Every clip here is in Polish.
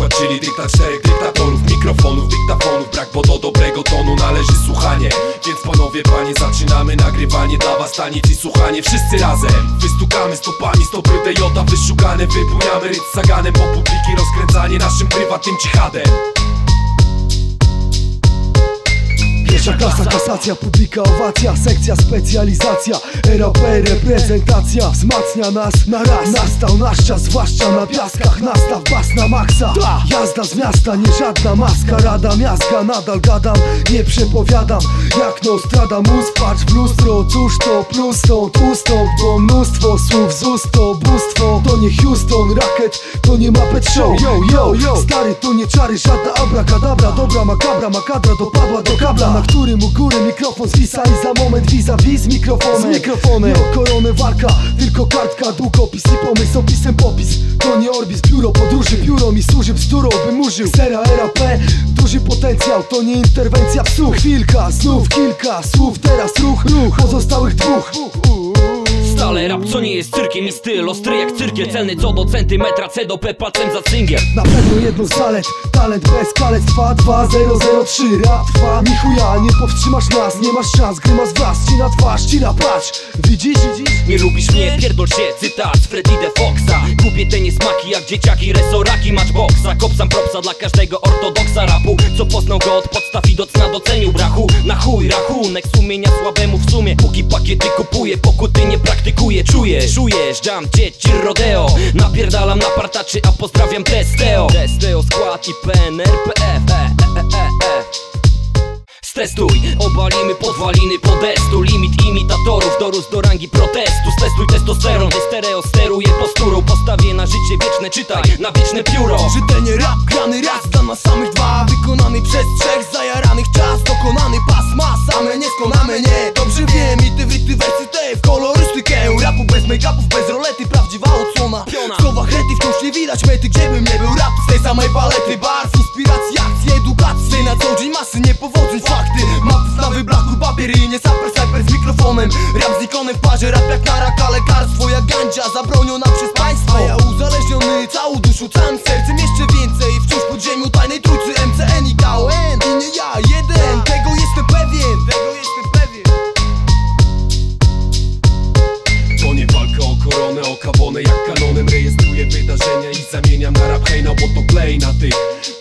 układ, czyli dyktat czterech dyktatorów Mikrofonów, dyktafonów, brak, bo do dobrego tonu należy słuchanie. Więc panowie, panie, zaczynamy nagrywanie. Dla was taniec i słuchanie, wszyscy razem Wystukamy stopami. Stopy DJ Wyszukane, wybujamy ryc zaganem Po publiki rozkręcanie naszym prywatnym dżihadem Pierwsza klasa, kasacja, publika, owacja Sekcja, specjalizacja, RAP, reprezentacja Wzmacnia nas na raz. Nastał nasz czas, zwłaszcza na piaskach Nastaw bas na maksa. Jazda z miasta, nie żadna maska Rada miazga, nadal gadam Nie przepowiadam, jak Nostradamus Patrz w lustro, cóż to plus stąd Ustąd, bo mnóstwo słów z ust To bóstwo, to nie Houston Racket, to nie Muppet Show. Yo, yo, yo. Stary, to nie czary, żadna abracadabra Dobra makabra, makadra dopadła do kabla którym u góry mikrofon zwisa I za moment vis-a-vis z mikrofonem. Z mikrofonem. Nie o koronę walka, tylko kartka Długopis i pomysł, opisem popis. To nie orbis, biuro podróży. Biuro mi służy bzdurą, bym użył. Sera RAP, duży potencjał To nie interwencja psów Chwilka, znów kilka słów Teraz ruch, ruch. Pozostałych dwóch jest cyrkiem i styl Ostry jak cyrkiel, celny co do centymetra C do P palcem za cyngiel Na pewno jedną z zalet Talent bez kalectwa 2003 Rap trwa, ni chuja, nie powstrzymasz nas Nie masz szans, gry masz wraz Ci na twarz, ci na patrz Widzisz? Nie lubisz mnie? Pierdol się, cytat z Freddy de Foxa. Kupię te niesmaki jak dzieciaki, resoraki matchboxa. Kopsam propsa dla każdego ortodoksa rapu Co poznał go od podstaw i do cna docenił brachu. Na chuj, rachunek sumienia słabemu w sumie. Póki pakiety kupuję, pokuty nie praktykuję Czuję, czujesz, jam, dzieci, rodeo. Napierdalam na partaczy, a pozdrawiam Testeo. Testeo, skład i PNRPF e, e, e, e, e. Stestuj, obalimy podwaliny podestu. Limit imitatorów dorósł do rangi protestu. Stestuj testosteron, stereo steruje posturą. Postawię na życie wieczne, czytaj, na wieczne pióro. Czytelnie rap grany raz Rapu bez rolety, prawdziwa odsłona. Piona. W słowach rety wciąż nie widać mety Gdzie bym nie był rap z tej samej palety. Barw, inspiracji, akcji, edukacji Na co dzień masy niepowodzeń, fakty. Mapy na wyblachu, papier i nie saper, cyper z mikrofonem. Rap z ikonem w parze, rap jak na raka Lekarstwo jak gandzia, zabroniona przez państwo. A ja uzależniony całą duszą, całym sercem Jeszcze więcej, wciąż pod ziemią tajnej trójcy zamieniam na rap hejna, bo to klej na tych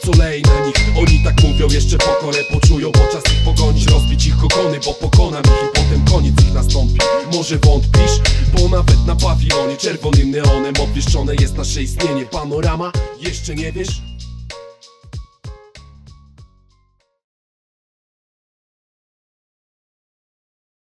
Co lej na nich Oni tak mówią, jeszcze pokorę poczują Bo czas ich pogonić, rozbić ich kokony Bo pokonam ich i potem koniec ich nastąpi Może wątpisz? Bo nawet na pawilonie Czerwonym neonem obwieszczone jest nasze istnienie Panorama? Jeszcze nie wiesz?